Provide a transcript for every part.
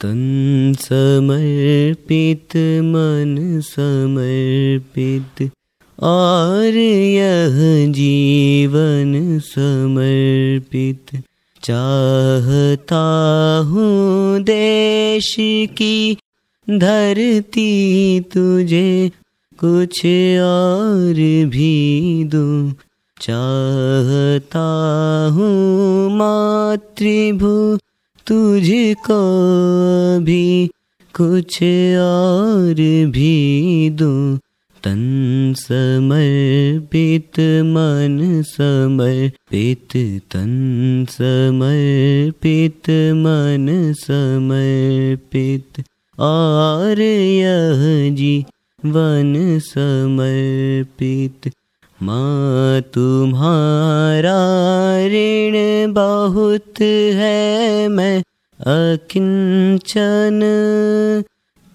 तन समर्पित, मन समर्पित, और यह जीवन समर्पित। चाहता हूँ देश की धरती तुझे कुछ और भी दूँ। चाहता हूँ मातृभू तुझको भी कुछ और भी दूँ। तन समर्पित, मन समर्पित, तन समर्पित, मन समर्पित, और यह जीवन समर्पित। माँ, तुम्हारा ऋण बहुत है, मैं अकिंचन।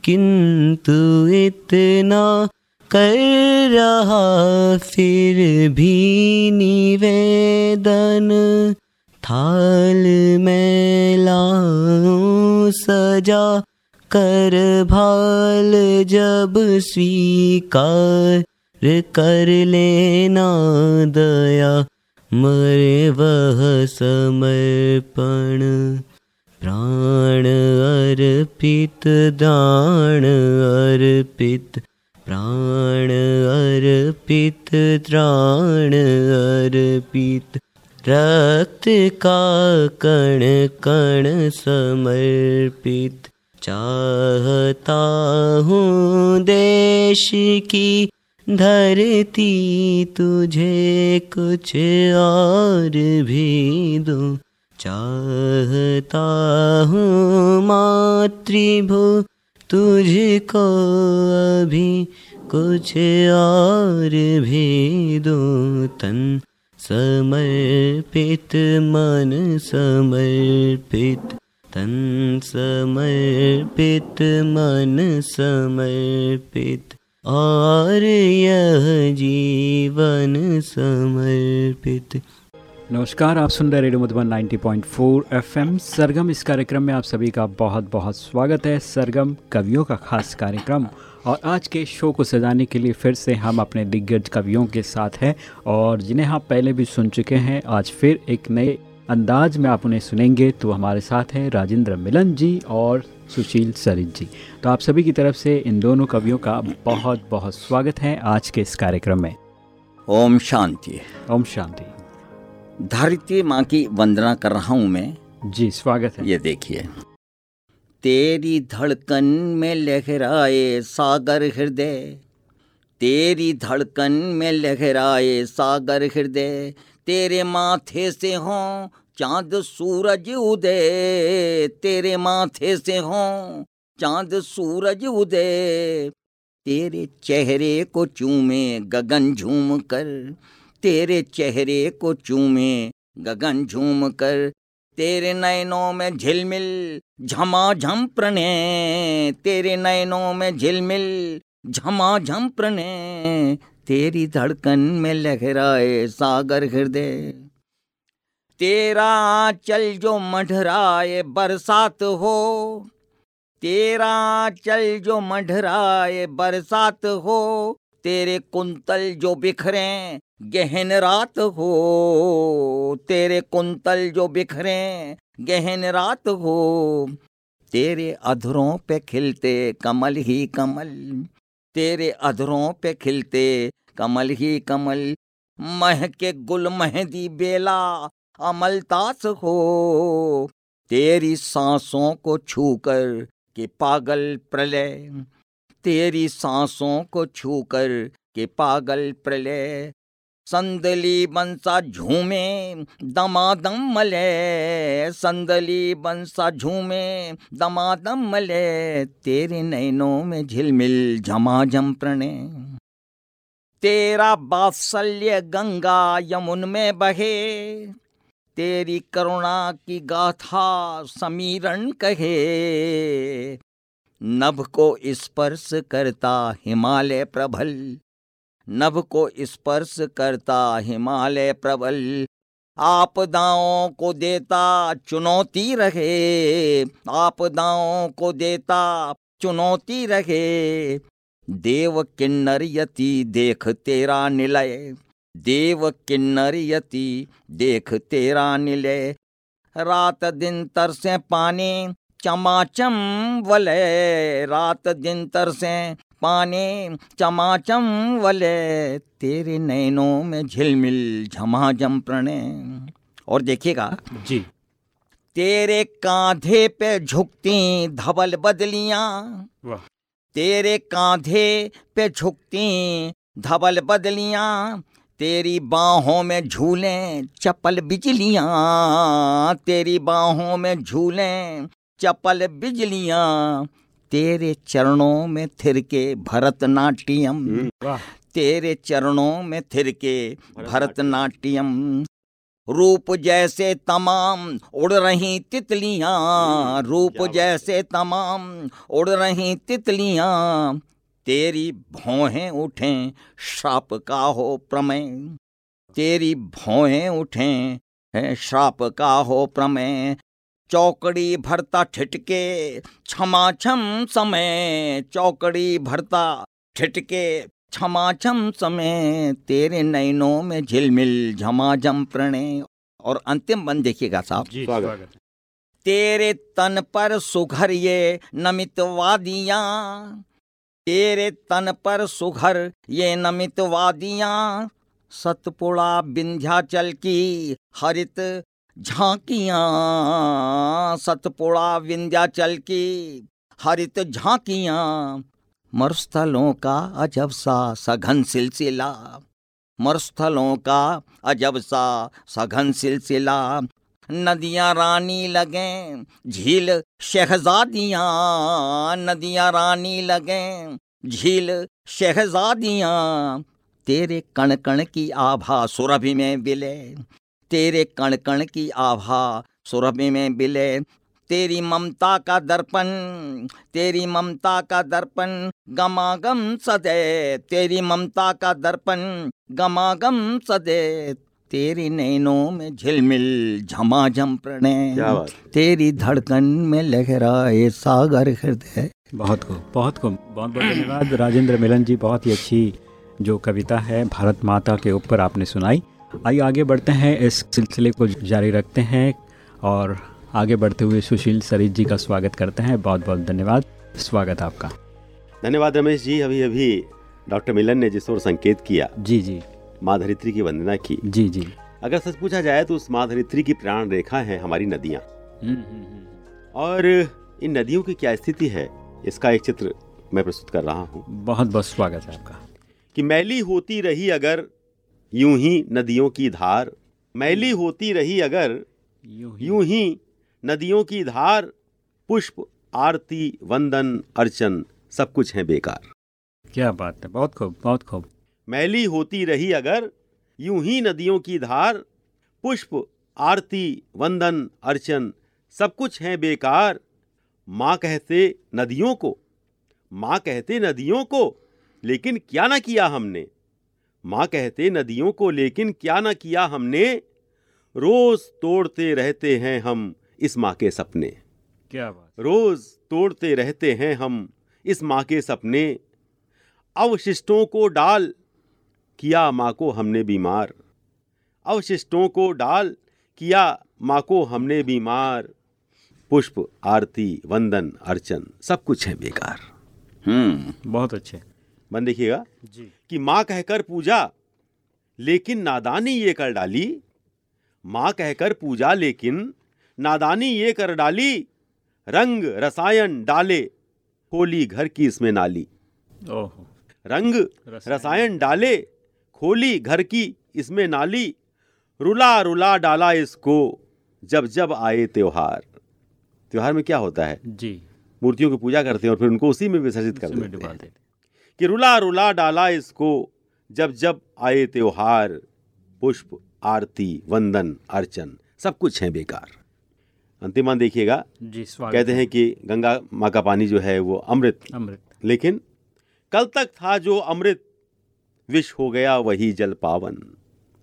किंतु इतना कर रहा, फिर भी निवेदन। थाल में लाऊं सजा, कर भाल जब स्वीकार कर लेना दया मरे वह समर्पण। प्राण अर्पित दान अर्पित प्राण अर्पित त्राण अर्पित। रक्त का कण कण समर्पित चाहता हूँ देश की धरती तुझे कुछ और भी दो। चाहता हूँ मातृभू, तुझको अभी कुछ और भी दूँ। तन समर्पित, मन समर्पित, तन समर्पित, मन समर्पित। और यह जीवन समर्पित। नमस्कार, आप सुन रहे रेडियो मधुबन 90.4 एफएम। सरगम, इस कार्यक्रम में आप सभी का बहुत बहुत स्वागत है। सरगम, कवियों का खास कार्यक्रम। और आज के शो को सजाने के लिए फिर से हम अपने दिग्गज कवियों के साथ हैं और जिन्हें आप पहले भी सुन चुके हैं, आज फिर एक नए अंदाज में आप उन्हें सुनेंगे तो हमारे साथ हैं राजेंद्र मिलन जी और सुशील सरित जी। तो आप सभी की तरफ़ से इन दोनों कवियों का बहुत बहुत स्वागत है आज के इस कार्यक्रम में। ओम शांति। ओम शांति। धरती माँ की वंदना कर रहा हूँ मैं। जी स्वागत है। ये देखिए। तेरी धड़कन में लहराए सागर हृदय तेरी धड़कन में लहराए सागर हृदय तेरे माथे से हो चाँद सूरज उदय, तेरे माथे से हो चाँद सूरज उदय। तेरे चेहरे को चूमे गगन झूम कर, तेरे चेहरे को चूमे गगन झूम कर, तेरे नयनों में झिलमिल झमाझम प्रणय, तेरे नयनों में झिलमिल झमाझम प्रणय तेरी धड़कन में लहराए सागर हृदय। तेरा चल जो मढ़राए बरसात हो। तेरा चल जो मढ़राए बरसात हो। तेरे कुंतल जो बिखरे गहन रात हो। तेरे कुंतल जो बिखरे गहन रात हो। तेरे अधरों पे खिलते कमल ही कमल। तेरे अधरों पे खिलते कमल ही कमल मह के गुल महदी बेला अमलतास हो। तेरी सांसों को छूकर के पागल प्रलय, तेरी सांसों को छूकर के पागल प्रलय संदली बंसा झूमे, दमादम मले। संदली बंसा झूमे, दमादम मले। तेरे नैनों में झिलमिल झमाझम प्रणय। तेरा बात्सल्य गंगा यमुन में बहे। तेरी करुणा की गाथा समीरण कहे। नभ को स्पर्श करता हिमालय प्रबल। नभ को स्पर्श करता हिमालय प्रबल। आपदाओं को देता चुनौती रहे। आपदाओं को देता चुनौती रहे। देव किन्नर यति देख तेरा निलय। देव किन्नर यति देख तेरा निलय। रात दिन तरसे पानी, चमाचम वलय। रात दिन तरसे पानी चमाचम वले तेरे नैनों में झिलमिल झमाझम प्रणय। और देखिएगा जी। तेरे कांधे पे झुकती धवल बदलियाँ। तेरे कांधे पे झुकती धवल बदलियाँ। तेरी बाहों में झूले चपल बिजलियाँ। तेरी बाहों में झूले चपल बिजलियाँ। तेरे चरणों में थिरके भरतनाट्यम। तेरे चरणों में थिरके भरतनाट्यम। रूप जैसे तमाम उड़ रही तितलियाँ। रूप जैसे तमाम उड़ रही तितलियाँ। तेरी भौहें उठें श्राप का हो प्रमेय। तेरी भौहें उठें है श्राप का हो प्रमेय। चौकड़ी भरता ठिटके क्षमाछम समय चौकड़ी भरता ठिटके क्षमाछम समय तेरे नैनों में झिलमिल झमाझम प्रणय और अंतिम बंद देखिएगा साहब जी स्वागत। स्वागत है। तेरे तन पर सुघर ये नमित वादियाँ तेरे तन पर सुघर ये नमित वादियाँ सतपुड़ा विंध्याचल की हरित झांकियाँ, सतपुड़ा विंध्याचल की हरित झांकियाँ, मरुस्थलों का अजब सा सघन सिलसिला, मरुस्थलों का अजब सा सघन सिलसिला, नदियाँ रानी लगे, झील शहजादियाँ, नदियाँ रानी लगे, झील शहजादियाँ, तेरे कण कण की आभा सुरभि में बिले तेरे कण कण की आभा सुरभि में बिले तेरी ममता का दर्पण तेरी ममता का दर्पण गमागम सदे तेरी ममता का दर्पण गमागम सदे तेरी नैनों में झिलमिल झमाझम प्रणय। तेरी धड़कन में लहराए सागर हृदय। बहुत खूब बहुत खूब। बहुत बहुत धन्यवाद राजेंद्र मिलन जी बहुत ही अच्छी जो कविता है भारत माता के ऊपर आपने सुनाई। आइए आगे बढ़ते हैं। इस सिलसिले को जारी रखते हैं और आगे बढ़ते हुए सुशील सरित जी का स्वागत करते हैं। बहुत बहुत धन्यवाद। स्वागत आपका। धन्यवाद रमेश जी अभी अभी डॉक्टर मिलन ने जिस ओर संकेत किया जी जी। माँ धरित्री की वंदना की। जी जी। अगर सच पूछा जाए तो उस माँ धरित्री की प्राण रेखा है हमारी नदियाँ। हम्म, हम्म, हम्म। और इन नदियों की क्या स्थिति है इसका एक चित्र मैं प्रस्तुत कर रहा हूँ। बहुत बहुत स्वागत है आपका। कि मैली होती रही अगर यूँ ही नदियों की धार मैली होती रही अगर यूँ ही नदियों की धार पुष्प आरती वंदन अर्चन सब कुछ है बेकार। क्या बात है बहुत खूब बहुत खूब। मैली होती रही अगर यूँ ही नदियों की धार पुष्प आरती वंदन अर्चन सब कुछ है बेकार। माँ कहते नदियों को माँ कहते नदियों को लेकिन क्या ना किया हमने? माँ कहते नदियों को लेकिन क्या ना किया हमने? रोज तोड़ते रहते हैं हम इस माँ के सपने। क्या बात रोज तोड़ते रहते हैं हम इस माँ के सपने। अवशिष्टों को डाल किया माँ को हमने बीमार। अवशिष्टों को डाल किया माँ को हमने बीमार। पुष्प आरती वंदन अर्चन सब कुछ है बेकार। हम्म बहुत अच्छे। मन देखिएगा कि माँ कहकर पूजा लेकिन नादानी ये कर डाली। माँ कहकर पूजा लेकिन नादानी ये कर डाली। रंग रसायन डाले खोली घर की इसमें नाली। रंग रसायन। डाले खोली घर की इसमें नाली। रुला रुला डाला इसको जब जब आए त्योहार। त्योहार में क्या होता है? जी। मूर्तियों की पूजा करते हैं और फिर उनको उसी में विसर्जित कर देते हैं। कि रुला रुला डाला इसको जब जब आए त्योहार पुष्प आरती वंदन अर्चन सब कुछ है बेकार। अंतिम देखिएगा। कहते हैं कि गंगा माँ का पानी जो है वो अमृत। अमृत। लेकिन कल तक था जो अमृत विष हो गया वही जल पावन।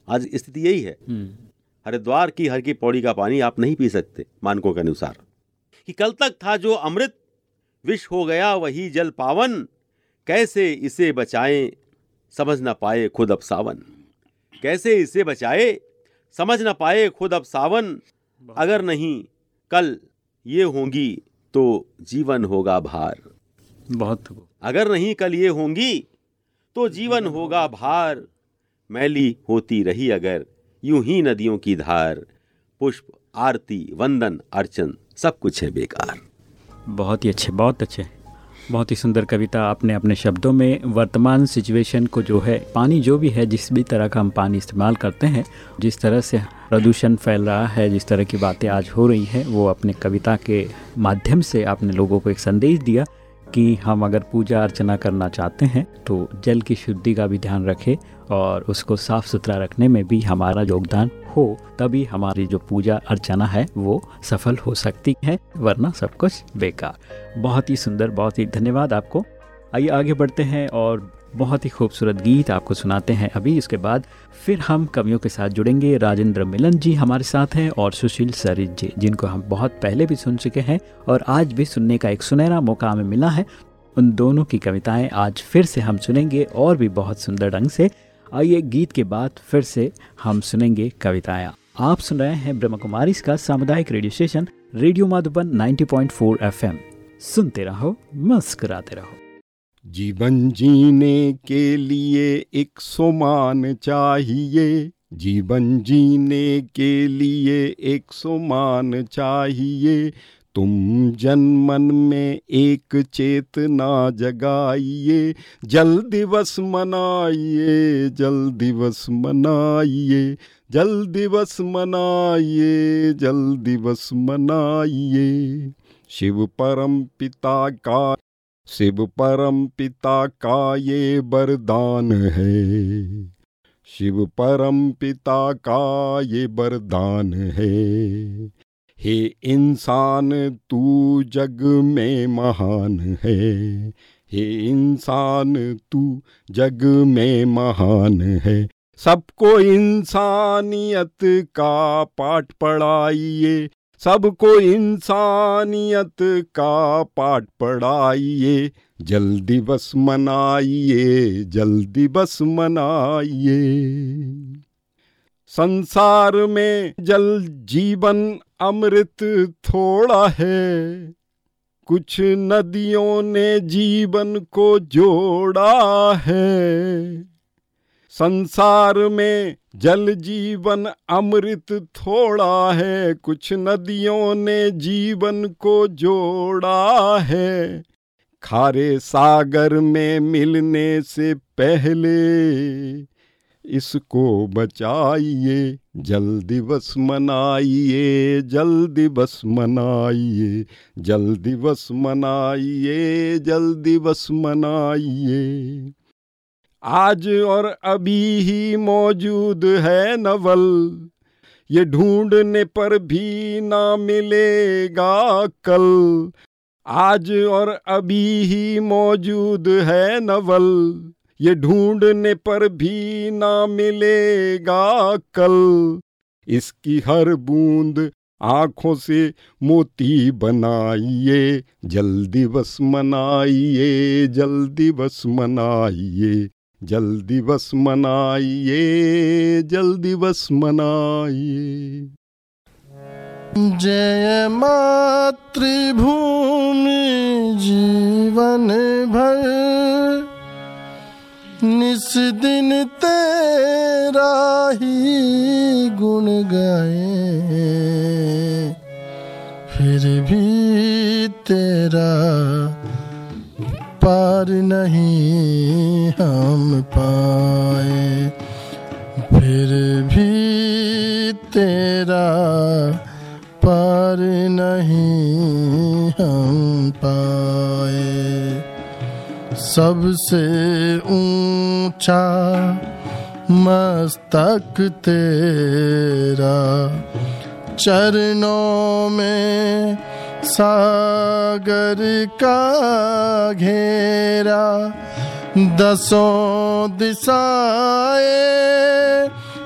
आज स्थिति यही है। हम्म। हरिद्वार की हर की पौड़ी का पानी आप नहीं पी सकते मानकों के अनुसार। कि कल तक था जो अमृत विष हो गया वही जल पावन कैसे इसे बचाएँ समझ ना पाए खुद अब सावन। कैसे इसे बचाए समझ ना पाए खुद अब सावन। अगर नहीं कल ये होंगी तो जीवन होगा भार। बहुत अगर नहीं कल ये होंगी तो जीवन होगा भार। मैली होती रही अगर यूँ ही नदियों की धार। पुष्प आरती वंदन अर्चन सब कुछ है बेकार। बहुत ही अच्छे बहुत अच्छे। बहुत ही सुंदर कविता आपने अपने शब्दों में वर्तमान सिचुएशन को जो है, पानी जो भी है, जिस भी तरह का हम पानी इस्तेमाल करते हैं, जिस तरह से प्रदूषण फैल रहा है, जिस तरह की बातें आज हो रही हैं, वो अपने कविता के माध्यम से आपने लोगों को एक संदेश दिया कि हम अगर पूजा अर्चना करना चाहते हैं तो जल की शुद्धि का भी ध्यान रखें और उसको साफ़ सुथरा रखने में भी हमारा योगदान हो, तभी हमारी जो पूजा अर्चना है, वो सफल हो सकती है, वरना सब कुछ बेकार। बहुत ही सुंदर, बहुत ही धन्यवाद आपको। आइए आगे बढ़ते हैं और बहुत ही खूबसूरत गीत आपको सुनाते हैं। अभी इसके बाद फिर हम कवियों के साथ जुड़ेंगे। राजेंद्र मिलन जी हमारे साथ हैं और सुशील सरित जी, जिनको हम बहुत पहले भी सुन चुके हैं और आज भी सुनने का एक सुनहरा मौका हमें मिला है। उन दोनों की कविताएँ आज फिर से हम सुनेंगे और भी बहुत सुंदर ढंग से। आइए गीत के बाद फिर से हम सुनेंगे कविताएँ। आप सुन रहे हैं ब्रह्म कुमारी का सामुदायिक radio station, radio Madhuban 90.4 FM. सुनते रहो, मुस्कुराते रहो। जीवन जीने के लिए एक सोमान चाहिए। जीवन जीने के लिए एक सोमान चाहिए। तुम जन मन में एक चेतना जगाइए। जल दिवस मनाइए, जल दिवस मनाइए, जल दिवस मनाइए, जल दिवस मनाइए। शिव परम पिता का, शिव परम पिता का ये वरदान है। शिव परम पिता का ये वरदान है। हे इंसान, तू जग में महान है। हे इंसान, तू जग में महान है। सबको इंसानियत का पाठ पढ़ाइए। सबको इंसानियत का पाठ पढ़ाइए। जल दिवस मनाइए, जल दिवस मनाइए। संसार में जल जीवन अमृत थोड़ा है। कुछ नदियों ने जीवन को जोड़ा है। संसार में जल जीवन अमृत थोड़ा है। कुछ नदियों ने जीवन को जोड़ा है। खारे सागर में मिलने से पहले इसको बचाइए जल दिवस मनाइए जल दिवस मनाइए जल दिवस मनाइए जल दिवस मनाइए। आज और अभी ही मौजूद है नवल, ये ढूँढने पर भी ना मिलेगा कल आज और अभी ही मौजूद है नवल ये ढूँढने पर भी ना मिलेगा कल। इसकी हर बूंद आँखों से मोती बनाइए जल दिवस मनाइए जल दिवस मनाइए जल दिवस मनाइए जल दिवस मनाइए। जय मातृभूमि। निस दिन तेरा ही गुण गाए, फिर भी तेरा पार नहीं हम पाए, फिर भी तेरा पार नहीं हम पाए। सबसे ऊँचा मस्तक तेरा, चरणों में सागर का घेरा, दसों दिशाए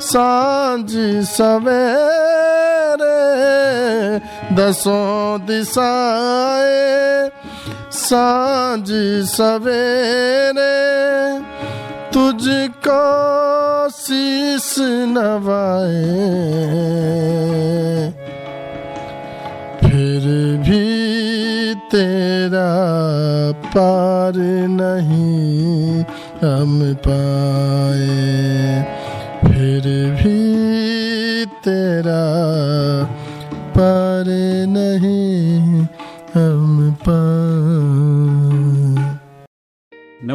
साँझ सवेरे, दसों दिशाए साँझ सवेरे तुझको शीस नवाए। फिर भी तेरा पार नहीं हम पाए। फिर भी तेरा पार नहीं हम पाए।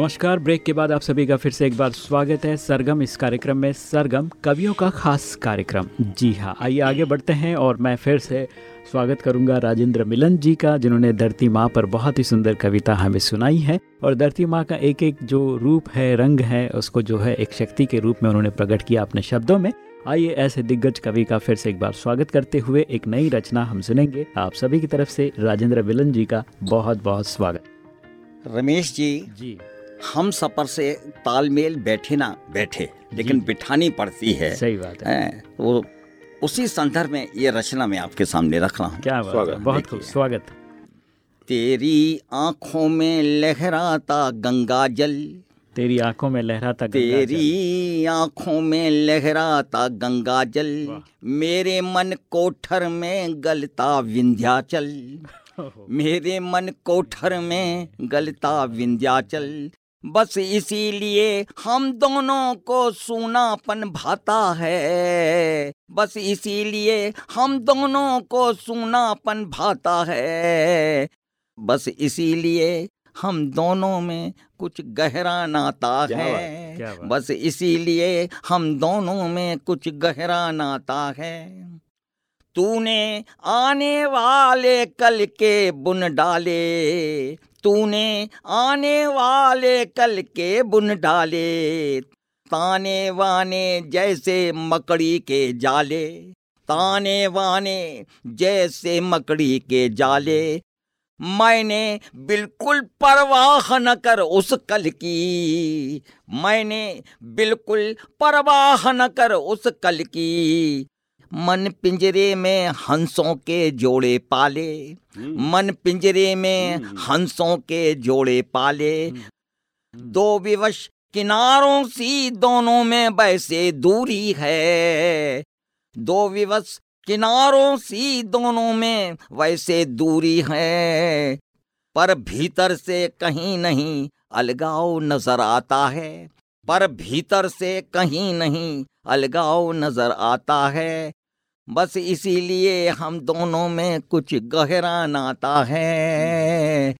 नमस्कार ब्रेक के बाद आप सभी का फिर से एक बार स्वागत है सरगम इस कार्यक्रम में। सरगम कवियों का खास कार्यक्रम। जी हाँ आइए आगे बढ़ते हैं और मैं फिर से स्वागत करूँगा राजेंद्र मिलन जी का जिन्होंने धरती माँ पर बहुत ही सुंदर कविता हमें सुनाई है। और धरती माँ का एक एक जो रूप है रंग है उसको जो है एक शक्ति के रूप में उन्होंने प्रकट किया अपने शब्दों में। आइए ऐसे दिग्गज कवि का फिर से एक बार स्वागत करते हुए एक नई रचना हम सुनेंगे। आप सभी की तरफ़ से राजेंद्र मिलन जी का बहुत बहुत स्वागत। रमेश जी जी। हम सफ़र से तालमेल बैठे ना बैठे लेकिन बिठानी पड़ती है। सही बात है। हैं, वो उसी संदर्भ में ये रचना मैं आपके सामने रख रहा हूँ। क्या बात स्वागत, बहुत खूब स्वागत। तेरी आँखों में लहराता गंगा जल। तेरी आँखों में लहराता गंगा जल। तेरी आँखों में लहराता गंगा जल। मेरे मन कोठर में गलता विंध्याचल। मेरे मन कोठर में गलता विंध्याचल। बस इसीलिए हम दोनों को सूनापन भाता है। बस इसीलिए हम दोनों को सूनापन भाता है। बस इसीलिए हम दोनों में कुछ गहरा नाता क्या है। क्या। बस इसीलिए हम दोनों में कुछ गहरा नाता है। तूने आने वाले कल के बुन डाले। तूने आने वाले कल के बुन डाले। ताने वाने जैसे मकड़ी के जाले। ताने वाने जैसे मकड़ी के जाले। मैंने बिल्कुल परवाह न कर उस कल की। मैंने बिल्कुल परवाह न कर उस कल की। मन पिंजरे में हंसों के जोड़े पाले। मन पिंजरे में हम्म। हंसों के जोड़े पाले। दो विवश किनारों सी दोनों में वैसे दूरी है। दो विवश किनारों सी दोनों में वैसे दूरी है। पर भीतर से कहीं नहीं अलगाव नज़र आता है। पर भीतर से कहीं नहीं अलगाव नज़र आता है। बस इसीलिए हम दोनों में कुछ गहरा नाता है।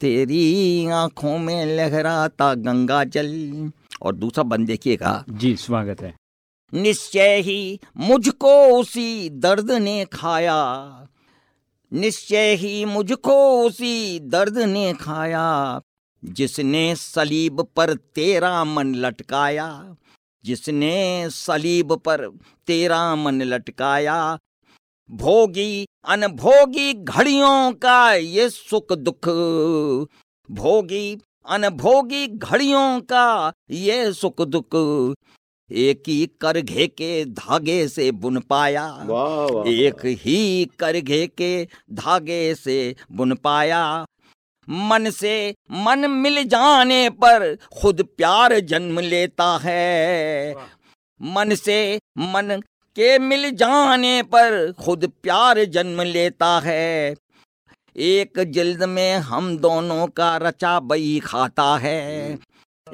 तेरी आँखों में लहराता गंगा जल। और दूसरा बंद देखिएगा। जी स्वागत है। निश्चय ही मुझको उसी दर्द ने खाया। निश्चय ही मुझको उसी दर्द ने खाया। जिसने सलीब पर तेरा मन लटकाया। जिसने सलीब पर तेरा मन लटकाया। भोगी अनभोगी घड़ियों का ये सुख दुख। भोगी अनभोगी घड़ियों का ये सुख दुख। एक ही करघे के धागे से बुन पाया। वाह वाह एक ही करघे के धागे से बुन पाया। मन से मन मिल जाने पर खुद प्यार जन्म लेता है। मन से मन के मिल जाने पर खुद प्यार जन्म लेता है। एक जिल्द में हम दोनों का रचा बई खाता है।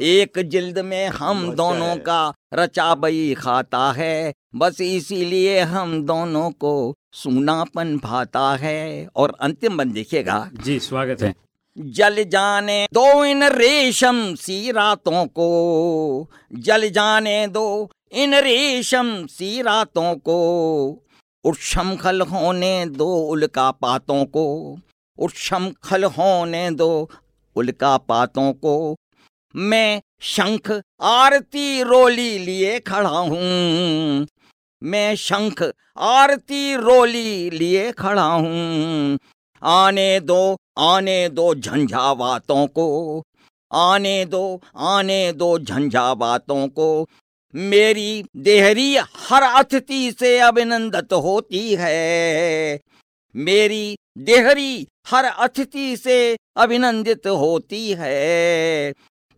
एक जिल्द में हम दोनों का रचा बई खाता है। बस इसीलिए हम दोनों को सूनापन भाता है। और अंतिम बंद देखिएगा। जी स्वागत है। जल जाने दो इन रेशम सी रातों को। जल जाने दो इन रेशम सी रातों को। उच्छमखल होने दो उल्का पातों को। उच्छमखल होने दो उल्का पातों को। मैं शंख आरती रोली लिए खड़ा हूँ। मैं शंख आरती रोली लिए खड़ा हूँ। आने दो आने दो झंझावातों को आने दो आने दो झंझावातों को। मेरी देहरी हर अतिथि से अभिनंदित होती है। मेरी देहरी हर अतिथि से अभिनंदित होती है।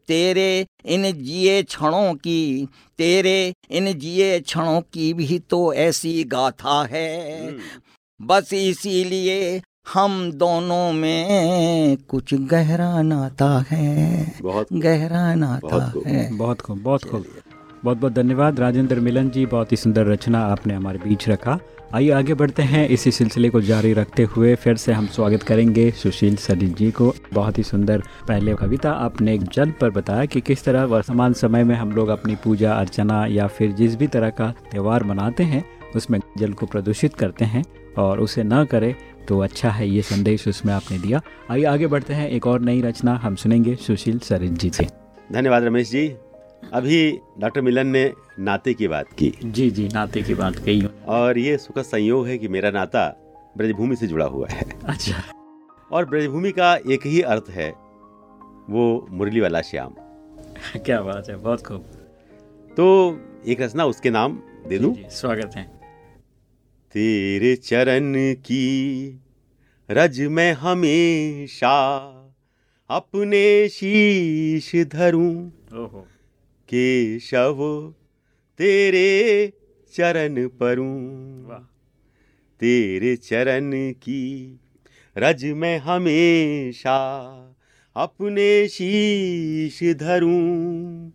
तेरे इन जिए क्षणों की तेरे इन जिए क्षणों की भी तो ऐसी गाथा है। हम्म, बस इसीलिए हम दोनों में कुछ गहरा नाता है। बहुत गहरा नाता बहुत खूब। है। बहुत खूब बहुत खूब। बहुत बहुत धन्यवाद राजेंद्र मिलन जी बहुत ही सुंदर रचना आपने हमारे बीच रखा। आइए आगे बढ़ते हैं इसी सिलसिले को जारी रखते हुए फिर से हम स्वागत करेंगे सुशील सरित जी को। बहुत ही सुंदर पहले कविता आपने एक जल पर बताया कि किस तरह वर्तमान समय में हम लोग अपनी पूजा अर्चना या फिर जिस भी तरह का त्यौहार मनाते हैं उसमें जल को प्रदूषित करते हैं और उसे न करें। तो अच्छा है ये संदेश उसमें आपने दिया। आइए आगे बढ़ते हैं एक और नई रचना हम सुनेंगे सुशील सरित जी से। धन्यवाद रमेश जी। अभी डॉक्टर मिलन ने नाते की बात की। जी जी नाते की बात कही। और ये सुखद संयोग है कि मेरा नाता ब्रजभूमि से जुड़ा हुआ है। अच्छा। और ब्रजभूमि का एक ही अर्थ है वो मुरली वाला श्याम। क्या बात है बहुत खूब। तो एक रचना उसके नाम दे दूँ? स्वागत है। तेरे चरण की। रज में हमेशा अपने शीश धरूं। केशव तेरे चरण परूं। तेरे चरण की। रज में हमेशा अपने शीश धरूं।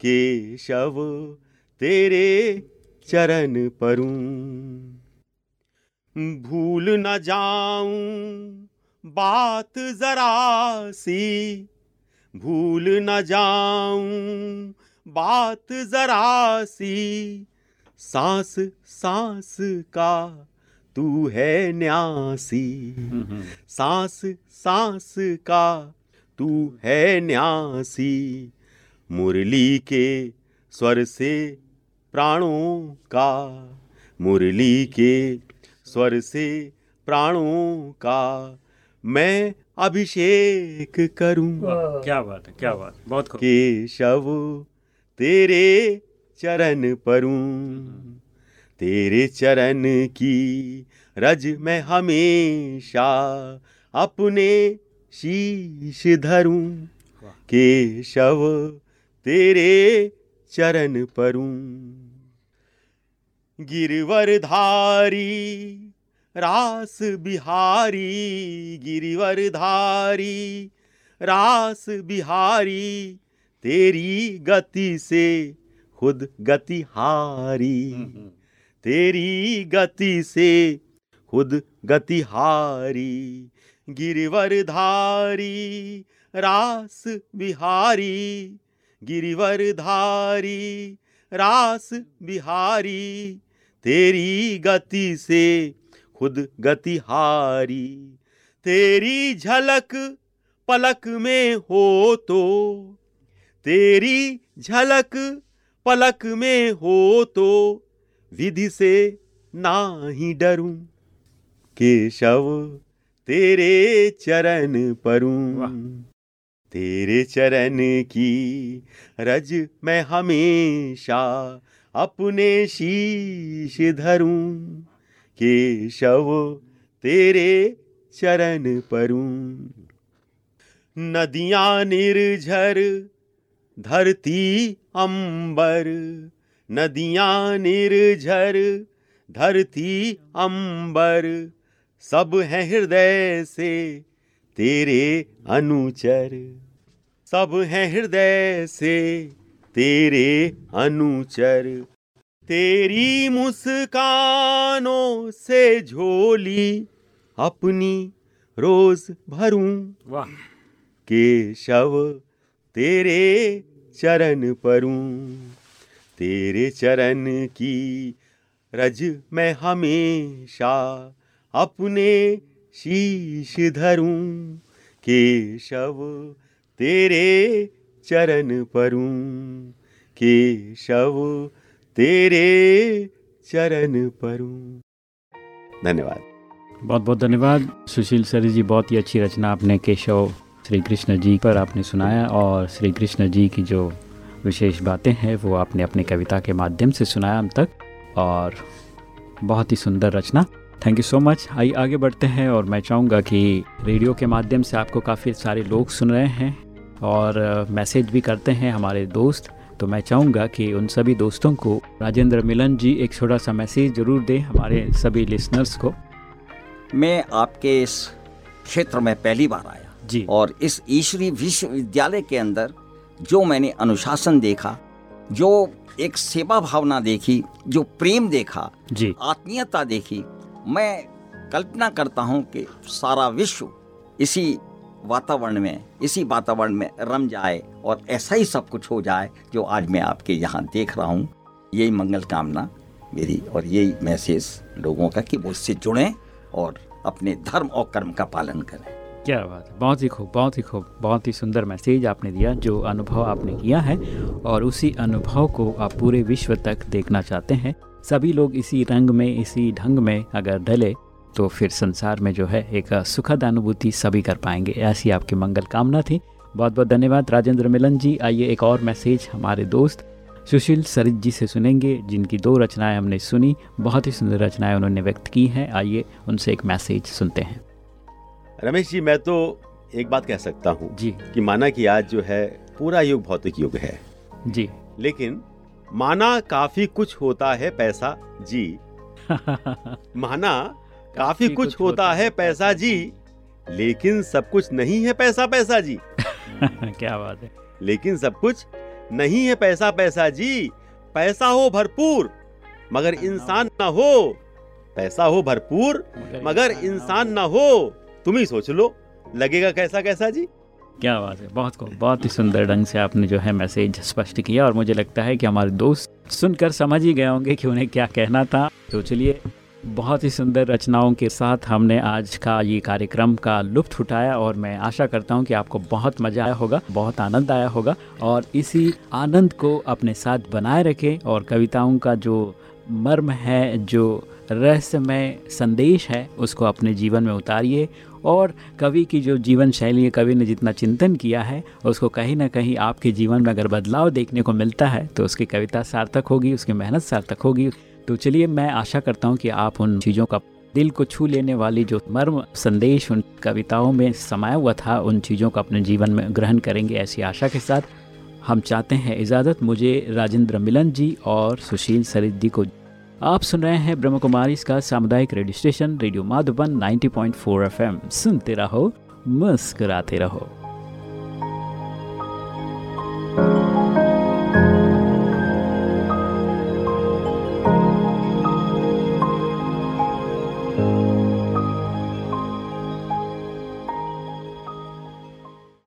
केशव तेरे चरण परूं। भूल न जाऊँ बात जरा सी। भूल न जाऊँ बात जरा सी। सांस सांस का तू है न्यासी। सांस सांस का तू है न्यासी। मुरली के स्वर से प्राणों का मुरली के स्वर से प्राणों का मैं अभिषेक करूँ। क्या बात है क्या बात है, बहुत केशव तेरे चरण परूं। तेरे चरण की रज में हमेशा अपने शीश धरूं। केशव तेरे चरण परूं। गिरवरधारी रास बिहारी गिरिवरधारी रास बिहारी तेरी गति से खुद गति हारी। तेरी गति से खुद गति हारी। गिरिवरधारी रास बिहारी गिरिवरधारी रास बिहारी। तेरी गति से खुद गति हारी। तेरी झलक पलक में हो तो तेरी झलक पलक में हो तो विधि से ना ही डरूं। केशव तेरे चरण परूं। तेरे चरण की रज मैं हमेशा अपने शीश धरूं, केशव तेरे चरण परूं। नदियाँ निर्झर, धरती अंबर। नदियाँ निर्झर, धरती अंबर। सब है हृदय से तेरे अनुचर। सब है हृदय से तेरे अनुचर तेरी मुस्कानों से झोली अपनी रोज भरूं। वाह। केशव तेरे चरण परूं। तेरे चरण की रज मैं हमेशा अपने शीश धरूं। केशव तेरे चरण परूं, केशव, तेरे चरण परूं। धन्यवाद। बहुत बहुत धन्यवाद। सुशील सर जी, बहुत ही अच्छी रचना आपने केशव श्री कृष्ण जी पर आपने सुनाया और श्री कृष्ण जी की जो विशेष बातें हैं, वो आपने अपनी कविता के माध्यम से सुनाया हम तक और बहुत ही सुंदर रचना। थैंक यू सो मच आइए आगे बढ़ते हैं और मैं चाहूँगा कि रेडियो के माध्यम से आपको काफ़ी सारे लोग सुन रहे हैं। और मैसेज भी करते हैं हमारे दोस्त। तो मैं चाहूँगा कि उन सभी दोस्तों को राजेंद्र मिलन जी एक छोटा सा मैसेज ज़रूर दें हमारे सभी लिसनर्स को। मैं आपके इस क्षेत्र में पहली बार आया। जी। और इस ईश्वरी विश्वविद्यालय के अंदर जो मैंने अनुशासन देखा जो एक सेवा भावना देखी जो प्रेम देखा जी। आत्मीयता देखी मैं कल्पना करता हूँ कि सारा विश्व इसी वातावरण में, इसी वातावरण में रम जाए और ऐसा ही सब कुछ हो जाए जो आज मैं आपके यहाँ देख रहा हूँ। यही मंगल कामना मेरी और यही मैसेज लोगों का कि वो उससे जुड़ें और अपने धर्म और कर्म का पालन करें। क्या बात है। बहुत ही खूब, बहुत ही खूब, बहुत ही सुंदर मैसेज आपने दिया, जो अनुभव आपने किया है और उसी अनुभव को आप पूरे विश्व तक देखना चाहते हैं। सभी लोग इसी रंग में, इसी ढंग में अगर डले तो फिर संसार में जो है एक सुखद अनुभूति सभी कर पाएँगे। ऐसी आपकी मंगल कामना थी। बहुत बहुत धन्यवाद। राजेंद्र मिलन जी आइए एक और मैसेज हमारे दोस्त सुशील सरित जी से सुनेंगे जिनकी दो रचनाएँ हमने सुनी। बहुत ही सुंदर रचनाएँ उन्होंने व्यक्त की हैं। आइए उनसे एक मैसेज सुनते हैं। रमेश जी मैं तो एक बात कह सकता हूँ जी। कि माना कि आज जो है पूरा युग भौतिक युग है। जी। लेकिन माना काफ़ी कुछ होता है पैसा। जी। माना काफ़ी कुछ कुछ होता है पैसा जी। लेकिन सब कुछ नहीं है पैसा पैसा जी। क्या बात है। लेकिन सब कुछ नहीं है पैसा पैसा जी। पैसा हो भरपूर मगर इंसान ना हो। पैसा हो भरपूर मगर इंसान ना हो। तुम ही सोच लो लगेगा कैसा कैसा जी? क्या बात है बहुत को बहुत ही सुंदर ढंग से आपने जो है मैसेज स्पष्ट किया और मुझे लगता है कि हमारे दोस्त सुनकर समझ ही गए होंगे कि उन्हें क्या कहना था। तो चलिए बहुत ही सुंदर रचनाओं के साथ हमने आज का ये कार्यक्रम का लुफ्त उठाया और मैं आशा करता हूँ कि आपको बहुत मज़ा आया होगा, बहुत आनंद आया होगा और इसी आनंद को अपने साथ बनाए रखें और कविताओं का जो मर्म है, जो रहस्यमय संदेश है, उसको अपने जीवन में उतारिए और कवि की जो जीवन शैली है, कवि ने जितना चिंतन किया है, उसको कहीं ना कहीं आपके जीवन में अगर बदलाव देखने को मिलता है तो उसकी कविता सार्थक होगी, उसकी मेहनत सार्थक होगी। तो चलिए मैं आशा करता हूँ कि आप उन चीज़ों का दिल को छू लेने वाली जो मर्म संदेश, उन कविताओं में समाया हुआ था, उन चीज़ों का अपने जीवन में ग्रहण करेंगे ऐसी आशा के साथ। हम चाहते हैं इजाज़त। मुझे राजेंद्र मिलन जी और सुशील सरित जी को। आप सुन रहे हैं ब्रह्म कुमारी इसका सामुदायिक radio station, radio Madhuban 90.4 FM. सुनते रहो, मुस्कुराते रहो।